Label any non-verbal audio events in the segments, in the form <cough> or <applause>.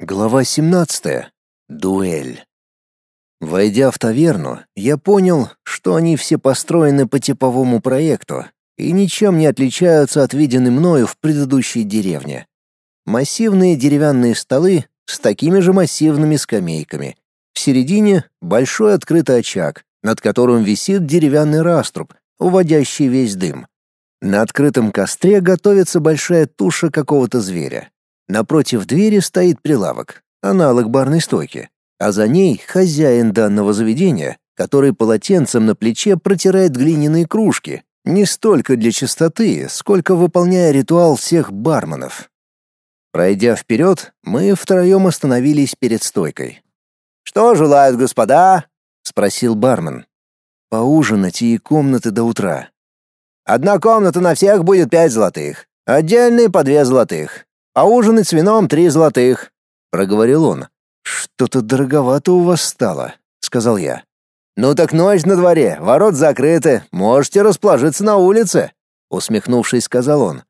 Глава 17. Дуэль. Войдя в таверну, я понял, что они все построены по типовому проекту и ничем не отличаются от виденной мною в предыдущей деревне. Массивные деревянные столы с такими же массивными скамейками. В середине большой открытый очаг, над которым висит деревянный раструб, уводящий весь дым. На открытом костре готовится большая туша какого-то зверя. Напротив двери стоит прилавок, аналог барной стойки, а за ней хозяин данного заведения, который полотенцем на плече протирает глиняные кружки, не столько для чистоты, сколько выполняя ритуал всех барменов. Пройдя вперед, мы втроем остановились перед стойкой. «Что желают господа?» — спросил бармен. «Поужинать и комнаты до утра». «Одна комната на всех будет пять золотых, отдельные по две золотых. А ужинать с вином три золотых», — проговорил он. «Что-то дороговато у вас стало», — сказал я. «Ну так ночь на дворе, ворот закрыты, можете расположиться на улице», — усмехнувшись, сказал он.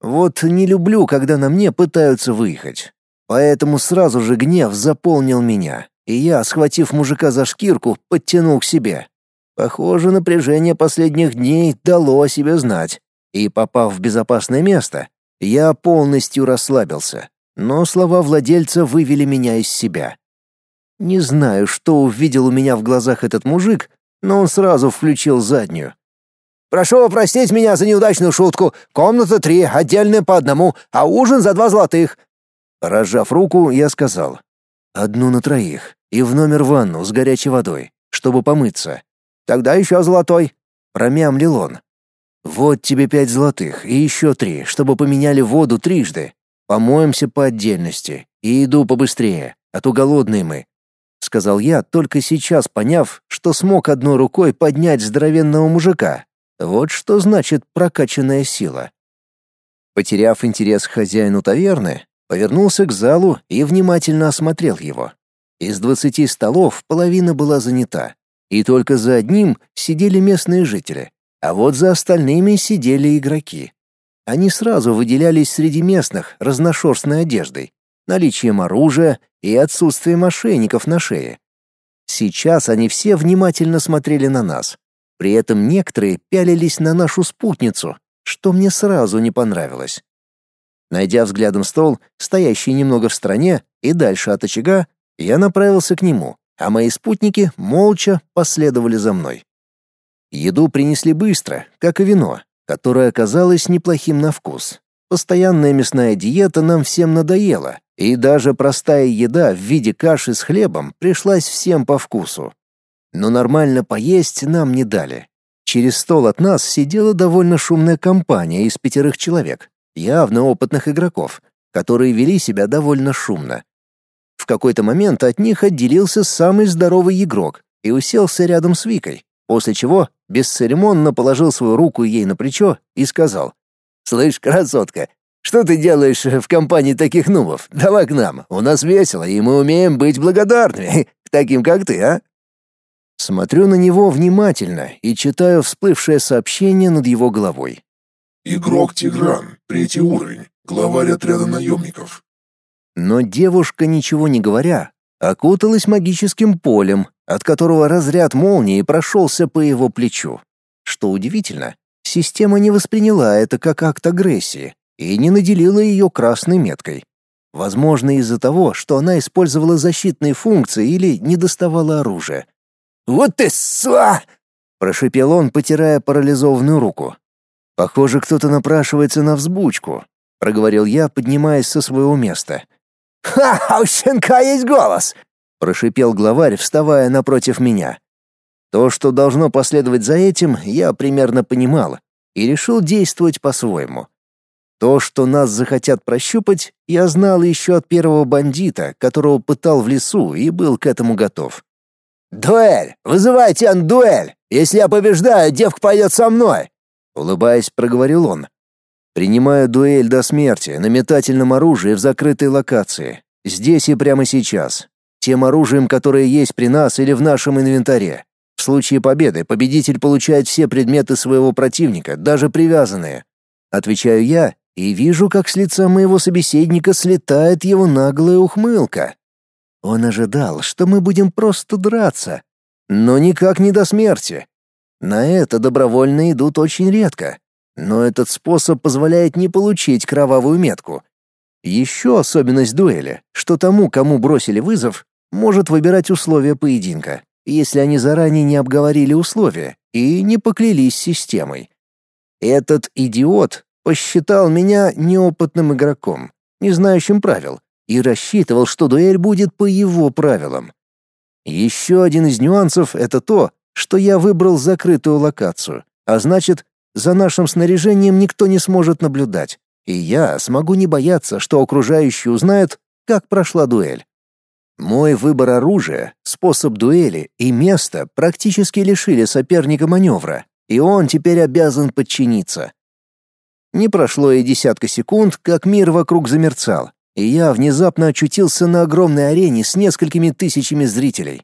«Вот не люблю, когда на мне пытаются выехать. Поэтому сразу же гнев заполнил меня, и я, схватив мужика за шкирку, подтянул к себе. Похоже, напряжение последних дней дало о себе знать, и, попав в безопасное место, я полностью расслабился, но слова владельца вывели меня из себя. Не знаю, что увидел у меня в глазах этот мужик, но он сразу включил заднюю. «Прошу простить меня за неудачную шутку. Комната три, отдельная по одному, а ужин за два золотых». Разжав руку, я сказал. «Одну на троих и в номер ванну с горячей водой, чтобы помыться. Тогда еще золотой», — промямлил он. Вот тебе пять золотых и еще три, чтобы поменяли воду трижды. Помоемся по отдельности и иду побыстрее, а то голодные мы, сказал я, только сейчас поняв, что смог одной рукой поднять здоровенного мужика. Вот что значит прокачанная сила. Потеряв интерес к хозяину таверны, повернулся к залу и внимательно осмотрел его. Из двадцати столов половина была занята, и только за одним сидели местные жители. А вот за остальными сидели игроки. Они сразу выделялись среди местных разношерстной одеждой, наличием оружия и отсутствием мошенников на шее. Сейчас они все внимательно смотрели на нас. При этом некоторые пялились на нашу спутницу, что мне сразу не понравилось. Найдя взглядом стол, стоящий немного в стороне и дальше от очага, я направился к нему, а мои спутники молча последовали за мной. Еду принесли быстро, как и вино, которое оказалось неплохим на вкус. Постоянная мясная диета нам всем надоела, и даже простая еда в виде каши с хлебом пришлась всем по вкусу. Но нормально поесть нам не дали. Через стол от нас сидела довольно шумная компания из пятерых человек, явно опытных игроков, которые вели себя довольно шумно. В какой-то момент от них отделился самый здоровый игрок и уселся рядом с Викой, после чего бесцеремонно положил свою руку ей на плечо и сказал. «Слышь, красотка, что ты делаешь в компании таких нубов? Давай к нам, у нас весело, и мы умеем быть благодарными к <laughs> таким, как ты, а?» Смотрю на него внимательно и читаю всплывшее сообщение над его головой. «Игрок Тигран, третий уровень, главарь отряда наемников». Но девушка, ничего не говоря, окуталась магическим полем, от которого разряд молнии прошелся по его плечу. Что удивительно, система не восприняла это как акт агрессии и не наделила ее красной меткой. Возможно, из-за того, что она использовала защитные функции или не доставала оружия. «Вот ты сва!» — прошипел он, потирая парализованную руку. «Похоже, кто-то напрашивается на взбучку», — проговорил я, поднимаясь со своего места. «Ха, у щенка есть голос! — прошипел главарь, вставая напротив меня. То, что должно последовать за этим, я примерно понимал и решил действовать по-своему. То, что нас захотят прощупать, я знал еще от первого бандита, которого пытал в лесу и был к этому готов. «Дуэль! Вызывайте ан дуэль! Если я побеждаю, девка пойдет со мной!» Улыбаясь, проговорил он. «Принимаю дуэль до смерти на метательном оружии в закрытой локации. Здесь и прямо сейчас тем оружием, которое есть при нас или в нашем инвентаре. В случае победы победитель получает все предметы своего противника, даже привязанные. Отвечаю я и вижу, как с лица моего собеседника слетает его наглая ухмылка. Он ожидал, что мы будем просто драться, но никак не до смерти. На это добровольно идут очень редко, но этот способ позволяет не получить кровавую метку. Еще особенность дуэли, что тому, кому бросили вызов, может выбирать условия поединка, если они заранее не обговорили условия и не поклялись системой. Этот идиот посчитал меня неопытным игроком, не знающим правил, и рассчитывал, что дуэль будет по его правилам. Еще один из нюансов — это то, что я выбрал закрытую локацию, а значит, за нашим снаряжением никто не сможет наблюдать, и я смогу не бояться, что окружающие узнают, как прошла дуэль. Мой выбор оружия, способ дуэли и место практически лишили соперника маневра, и он теперь обязан подчиниться. Не прошло и десятка секунд, как мир вокруг замерцал, и я внезапно очутился на огромной арене с несколькими тысячами зрителей.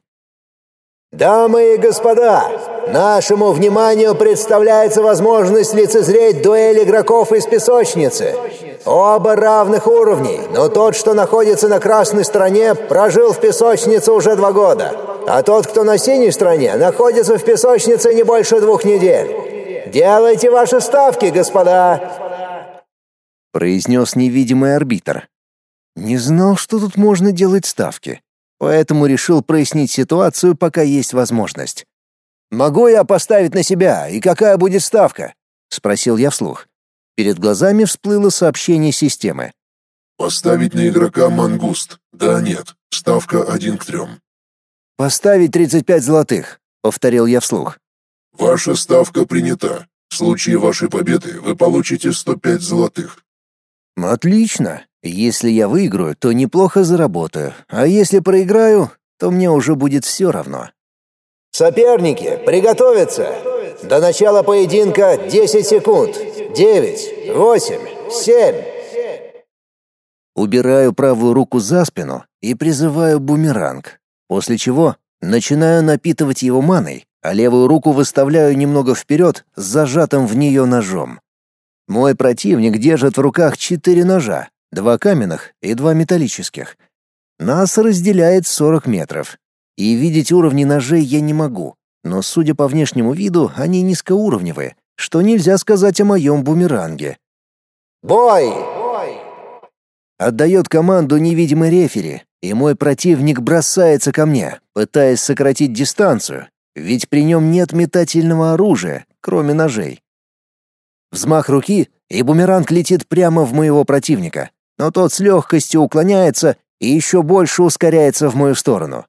Дамы и господа, нашему вниманию представляется возможность лицезреть дуэль игроков из песочницы. Оба равных уровней, но тот, что находится на красной стороне, прожил в песочнице уже два года, а тот, кто на синей стороне, находится в песочнице не больше двух недель. Делайте ваши ставки, господа!» Произнес невидимый арбитр. Не знал, что тут можно делать ставки поэтому решил прояснить ситуацию, пока есть возможность. «Могу я поставить на себя, и какая будет ставка?» — спросил я вслух. Перед глазами всплыло сообщение системы. «Поставить на игрока мангуст. Да, нет. Ставка один к трем». «Поставить 35 золотых», — повторил я вслух. «Ваша ставка принята. В случае вашей победы вы получите 105 золотых». «Отлично. Если я выиграю, то неплохо заработаю, а если проиграю, то мне уже будет все равно. Соперники, приготовиться. До начала поединка 10 секунд. 9, 8, 7. Убираю правую руку за спину и призываю бумеранг, после чего начинаю напитывать его маной, а левую руку выставляю немного вперед с зажатым в нее ножом. Мой противник держит в руках четыре ножа, два каменных и два металлических. Нас разделяет 40 метров. И видеть уровни ножей я не могу, но, судя по внешнему виду, они низкоуровневые, что нельзя сказать о моем бумеранге. «Бой!» Отдает команду невидимый рефери, и мой противник бросается ко мне, пытаясь сократить дистанцию, ведь при нем нет метательного оружия, кроме ножей. Взмах руки, и бумеранг летит прямо в моего противника, но тот с легкостью уклоняется и еще больше ускоряется в мою сторону.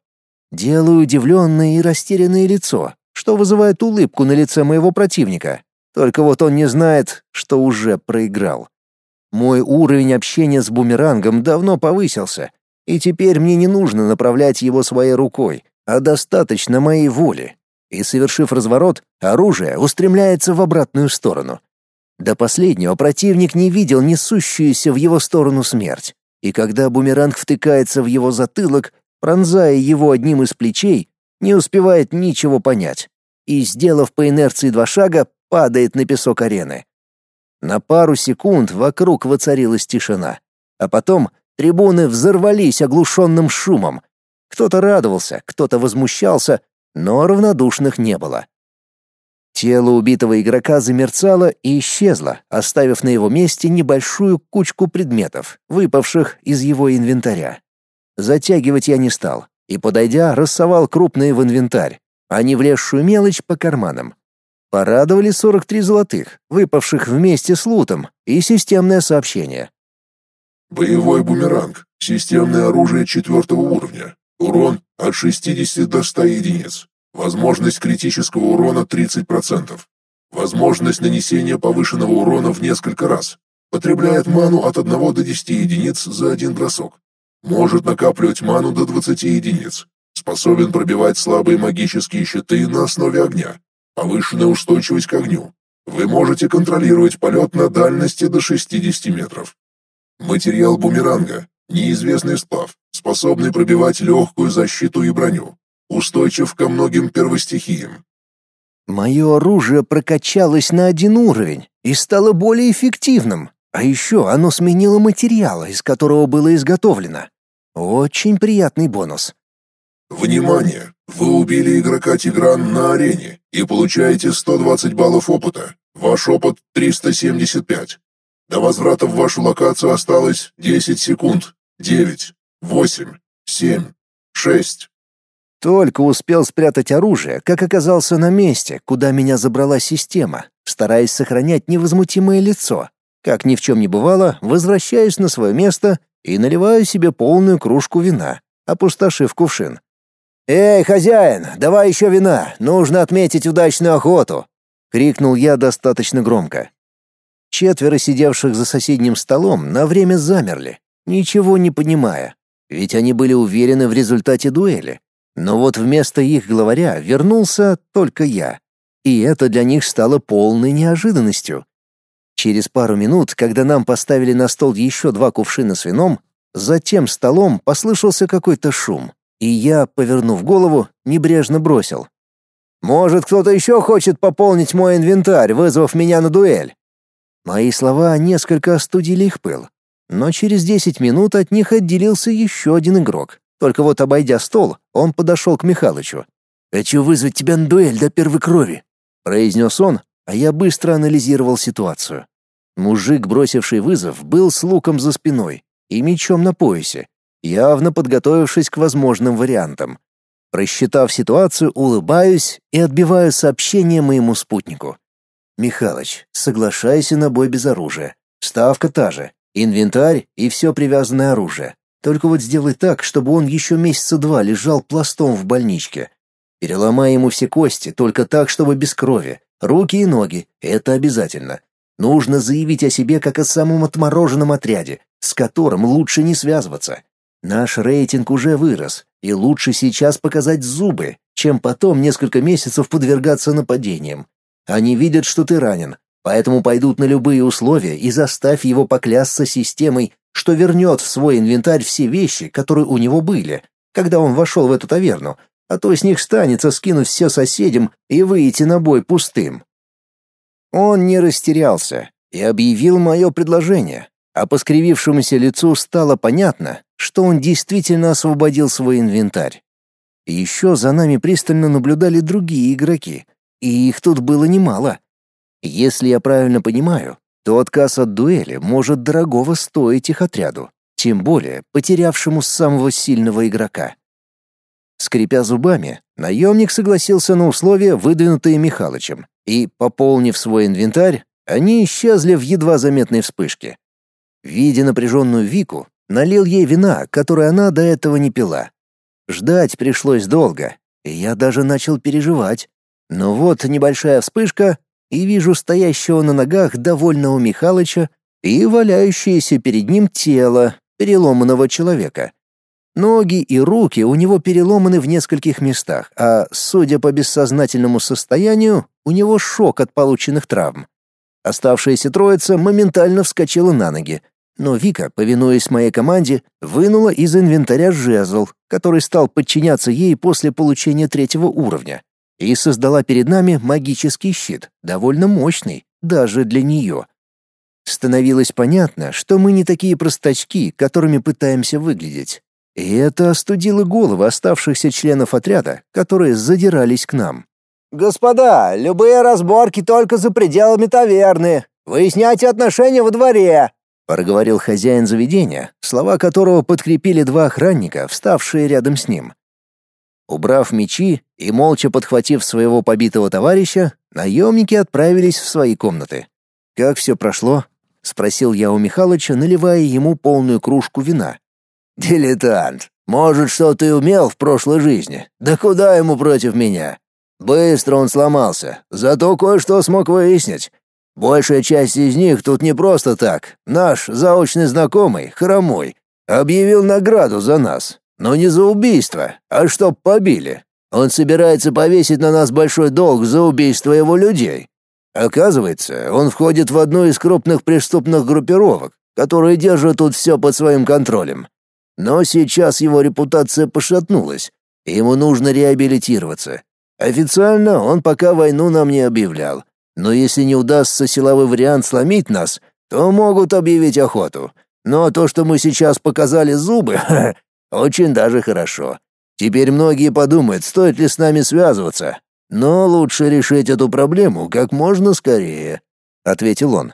Делаю удивленное и растерянное лицо, что вызывает улыбку на лице моего противника. Только вот он не знает, что уже проиграл. Мой уровень общения с бумерангом давно повысился, и теперь мне не нужно направлять его своей рукой, а достаточно моей воли. И совершив разворот, оружие устремляется в обратную сторону. До последнего противник не видел несущуюся в его сторону смерть, и когда бумеранг втыкается в его затылок, пронзая его одним из плечей, не успевает ничего понять, и, сделав по инерции два шага, падает на песок арены. На пару секунд вокруг воцарилась тишина, а потом трибуны взорвались оглушенным шумом. Кто-то радовался, кто-то возмущался, но равнодушных не было. Тело убитого игрока замерцало и исчезло, оставив на его месте небольшую кучку предметов, выпавших из его инвентаря. Затягивать я не стал и, подойдя, рассовал крупные в инвентарь, а не влезшую мелочь по карманам. Порадовали 43 золотых, выпавших вместе с лутом, и системное сообщение. Боевой бумеранг. Системное оружие четвертого уровня. Урон от 60 до 100 единиц. Возможность критического урона 30%. Возможность нанесения повышенного урона в несколько раз. Потребляет ману от 1 до 10 единиц за один бросок. Может накапливать ману до 20 единиц. Способен пробивать слабые магические щиты на основе огня. Повышенная устойчивость к огню. Вы можете контролировать полет на дальности до 60 метров. Материал бумеранга. Неизвестный сплав, способный пробивать легкую защиту и броню устойчив ко многим первостихиям. Мое оружие прокачалось на один уровень и стало более эффективным, А еще оно сменило материал, из которого было изготовлено. Очень приятный бонус. Внимание! Вы убили игрока Тигран на арене и получаете 120 баллов опыта. Ваш опыт 375. До возврата в вашу локацию осталось 10 секунд. 9, 8, 7, 6. Только успел спрятать оружие, как оказался на месте, куда меня забрала система, стараясь сохранять невозмутимое лицо. Как ни в чем не бывало, возвращаюсь на свое место и наливаю себе полную кружку вина, опустошив кувшин. «Эй, хозяин, давай еще вина, нужно отметить удачную охоту!» — крикнул я достаточно громко. Четверо сидевших за соседним столом на время замерли, ничего не понимая, ведь они были уверены в результате дуэли. Но вот вместо их главаря вернулся только я. И это для них стало полной неожиданностью. Через пару минут, когда нам поставили на стол еще два кувшина с вином, за тем столом послышался какой-то шум и я, повернув голову, небрежно бросил. «Может, кто-то еще хочет пополнить мой инвентарь, вызвав меня на дуэль?» Мои слова несколько остудили их пыл, но через десять минут от них отделился еще один игрок. Только вот, обойдя стол, он подошел к Михалычу. «Хочу вызвать тебя на дуэль до первой крови», — произнес он, а я быстро анализировал ситуацию. Мужик, бросивший вызов, был с луком за спиной и мечом на поясе, явно подготовившись к возможным вариантам. Просчитав ситуацию, улыбаюсь и отбиваю сообщение моему спутнику. «Михалыч, соглашайся на бой без оружия. Ставка та же. Инвентарь и все привязанное оружие. Только вот сделай так, чтобы он еще месяца два лежал пластом в больничке. Переломай ему все кости, только так, чтобы без крови. Руки и ноги — это обязательно. Нужно заявить о себе как о самом отмороженном отряде, с которым лучше не связываться. Наш рейтинг уже вырос, и лучше сейчас показать зубы, чем потом несколько месяцев подвергаться нападениям. Они видят, что ты ранен, поэтому пойдут на любые условия и заставь его поклясться системой, что вернет в свой инвентарь все вещи, которые у него были, когда он вошел в эту таверну, а то с них станется скинуть все соседям и выйти на бой пустым. Он не растерялся и объявил мое предложение, а по скривившемуся лицу стало понятно, что он действительно освободил свой инвентарь. Еще за нами пристально наблюдали другие игроки, и их тут было немало. Если я правильно понимаю, то отказ от дуэли может дорогого стоить их отряду, тем более потерявшему самого сильного игрока. Скрипя зубами, наемник согласился на условия, выдвинутые Михалычем, и, пополнив свой инвентарь, они исчезли в едва заметной вспышке. Видя напряженную Вику, налил ей вина, которое она до этого не пила. Ждать пришлось долго, и я даже начал переживать. Но вот небольшая вспышка, и вижу стоящего на ногах довольного Михалыча и валяющееся перед ним тело переломанного человека. Ноги и руки у него переломаны в нескольких местах, а, судя по бессознательному состоянию, у него шок от полученных травм. Оставшаяся троица моментально вскочила на ноги, но Вика, повинуясь моей команде, вынула из инвентаря жезл, который стал подчиняться ей после получения третьего уровня, и создала перед нами магический щит, довольно мощный, даже для нее. Становилось понятно, что мы не такие простачки, которыми пытаемся выглядеть. И это остудило головы оставшихся членов отряда, которые задирались к нам. «Господа, любые разборки только за пределами таверны. Выясняйте отношения во дворе проговорил хозяин заведения, слова которого подкрепили два охранника, вставшие рядом с ним. Убрав мечи и молча подхватив своего побитого товарища, наемники отправились в свои комнаты. «Как все прошло?» — спросил я у Михалыча, наливая ему полную кружку вина. «Дилетант, может, что ты умел в прошлой жизни? Да куда ему против меня? Быстро он сломался, зато кое-что смог выяснить. Большая часть из них тут не просто так. Наш заочный знакомый, Хромой, объявил награду за нас. Но не за убийство, а чтоб побили. Он собирается повесить на нас большой долг за убийство его людей. Оказывается, он входит в одну из крупных преступных группировок, которые держат тут все под своим контролем. Но сейчас его репутация пошатнулась, и ему нужно реабилитироваться. Официально он пока войну нам не объявлял, но если не удастся силовой вариант сломить нас, то могут объявить охоту. Но то, что мы сейчас показали зубы, <laughs> очень даже хорошо. Теперь многие подумают, стоит ли с нами связываться. Но лучше решить эту проблему как можно скорее, ответил он.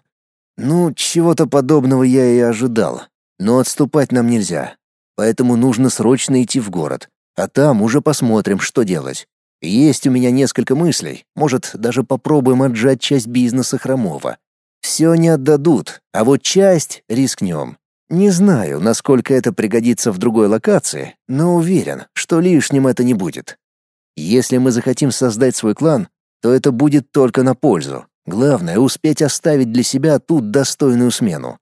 Ну, чего-то подобного я и ожидал. Но отступать нам нельзя. Поэтому нужно срочно идти в город, а там уже посмотрим, что делать. Есть у меня несколько мыслей. Может, даже попробуем отжать часть бизнеса Хромова. Все не отдадут, а вот часть рискнем. Не знаю, насколько это пригодится в другой локации, но уверен, что лишним это не будет. Если мы захотим создать свой клан, то это будет только на пользу. Главное — успеть оставить для себя тут достойную смену.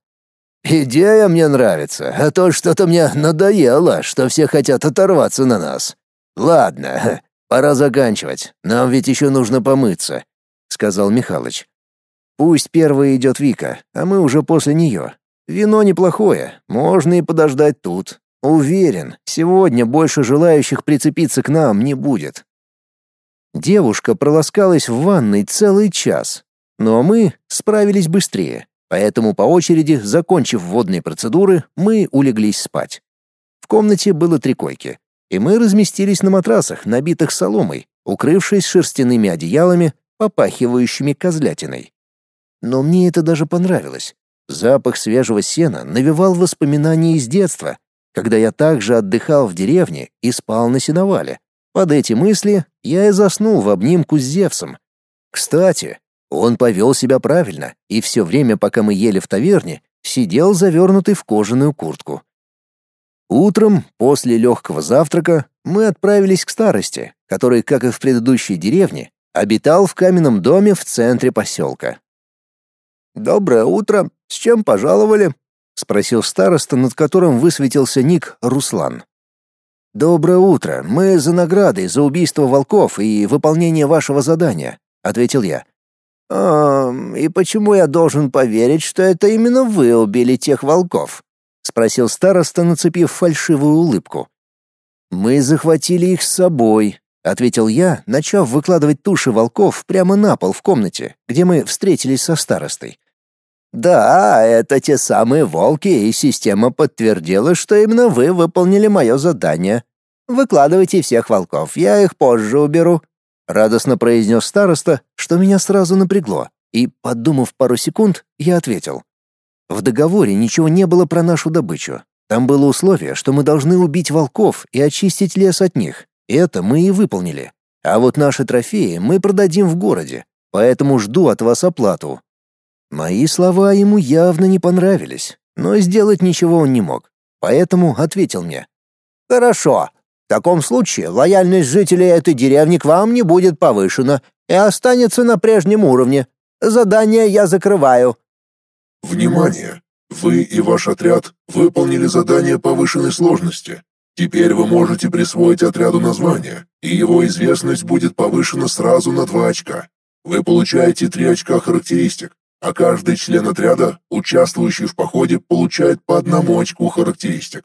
«Идея мне нравится, а то что-то мне надоело, что все хотят оторваться на нас. Ладно, <laughs> пора заканчивать, нам ведь еще нужно помыться», — сказал Михалыч. «Пусть первой идет Вика, а мы уже после нее. Вино неплохое, можно и подождать тут. Уверен, сегодня больше желающих прицепиться к нам не будет». Девушка проласкалась в ванной целый час, но мы справились быстрее. Поэтому по очереди, закончив водные процедуры, мы улеглись спать. В комнате было три койки, и мы разместились на матрасах, набитых соломой, укрывшись шерстяными одеялами, попахивающими козлятиной. Но мне это даже понравилось. Запах свежего сена навевал воспоминания из детства, когда я также отдыхал в деревне и спал на сеновале. Под эти мысли я и заснул в обнимку с Зевсом. Кстати, он повел себя правильно, и все время, пока мы ели в таверне, сидел завернутый в кожаную куртку. Утром, после легкого завтрака, мы отправились к старости, который, как и в предыдущей деревне, обитал в каменном доме в центре поселка. «Доброе утро. С чем пожаловали?» — спросил староста, над которым высветился ник Руслан. «Доброе утро. Мы за наградой за убийство волков и выполнение вашего задания», — ответил я. «А, и почему я должен поверить, что это именно вы убили тех волков?» — спросил староста, нацепив фальшивую улыбку. «Мы захватили их с собой», — ответил я, начав выкладывать туши волков прямо на пол в комнате, где мы встретились со старостой. «Да, это те самые волки, и система подтвердила, что именно вы выполнили мое задание. Выкладывайте всех волков, я их позже уберу», радостно произнес староста, что меня сразу напрягло, и, подумав пару секунд, я ответил. В договоре ничего не было про нашу добычу. Там было условие, что мы должны убить волков и очистить лес от них. Это мы и выполнили. А вот наши трофеи мы продадим в городе, поэтому жду от вас оплату. Мои слова ему явно не понравились, но сделать ничего он не мог. Поэтому ответил мне. «Хорошо, в таком случае лояльность жителей этой деревни к вам не будет повышена и останется на прежнем уровне. Задание я закрываю. Внимание! Вы и ваш отряд выполнили задание повышенной сложности. Теперь вы можете присвоить отряду название, и его известность будет повышена сразу на 2 очка. Вы получаете 3 очка характеристик, а каждый член отряда, участвующий в походе, получает по одному очку характеристик.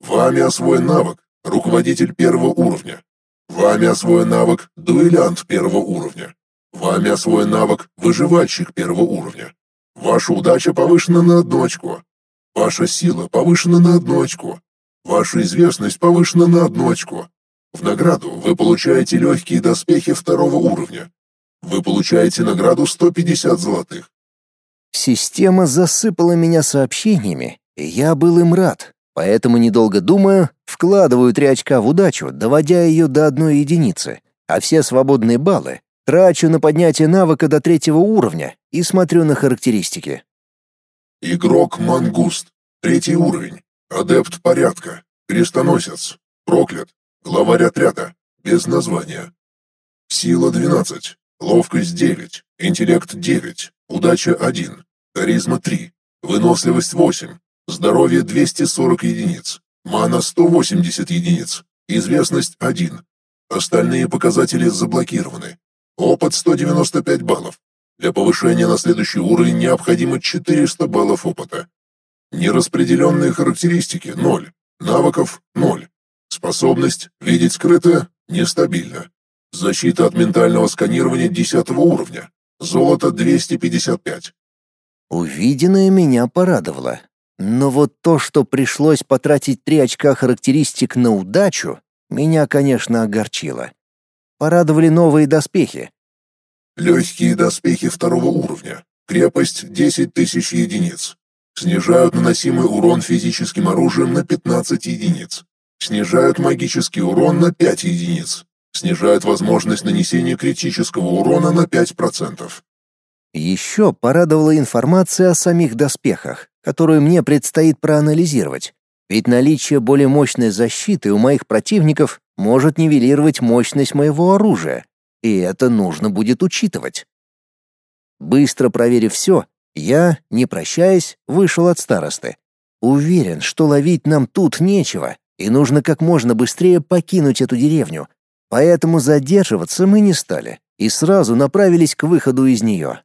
Вами освоен навык руководитель первого уровня. Вами освоен навык дуэлянт первого уровня. Вами освоен навык выживальщик первого уровня. Ваша удача повышена на одну. Ваша сила повышена на одну. Ваша известность повышена на одну. В награду вы получаете легкие доспехи второго уровня. Вы получаете награду 150 золотых. Система засыпала меня сообщениями, и я был им рад. Поэтому, недолго думая, вкладываю три очка в удачу, доводя ее до одной единицы, а все свободные баллы трачу на поднятие навыка до третьего уровня и смотрю на характеристики. Игрок Мангуст. Третий уровень. Адепт порядка. Крестоносец. Проклят. Главарь отряда. Без названия. Сила 12. Ловкость 9. Интеллект 9. Удача 1. Харизма 3. Выносливость 8. Здоровье 240 единиц. Мана 180 единиц. Известность 1. Остальные показатели заблокированы. Опыт 195 баллов. Для повышения на следующий уровень необходимо 400 баллов опыта. Нераспределенные характеристики – 0. Навыков – 0. Способность видеть скрытое – нестабильно. Защита от ментального сканирования 10 уровня. Золото 255. Увиденное меня порадовало. Но вот то, что пришлось потратить три очка характеристик на удачу, меня, конечно, огорчило. Порадовали новые доспехи. Легкие доспехи второго уровня. Крепость 10 тысяч единиц. Снижают наносимый урон физическим оружием на 15 единиц. Снижают магический урон на 5 единиц. Снижают возможность нанесения критического урона на 5%. Еще порадовала информация о самих доспехах, которую мне предстоит проанализировать. Ведь наличие более мощной защиты у моих противников может нивелировать мощность моего оружия, и это нужно будет учитывать. Быстро проверив все, я, не прощаясь, вышел от старосты. Уверен, что ловить нам тут нечего, и нужно как можно быстрее покинуть эту деревню. Поэтому задерживаться мы не стали и сразу направились к выходу из нее.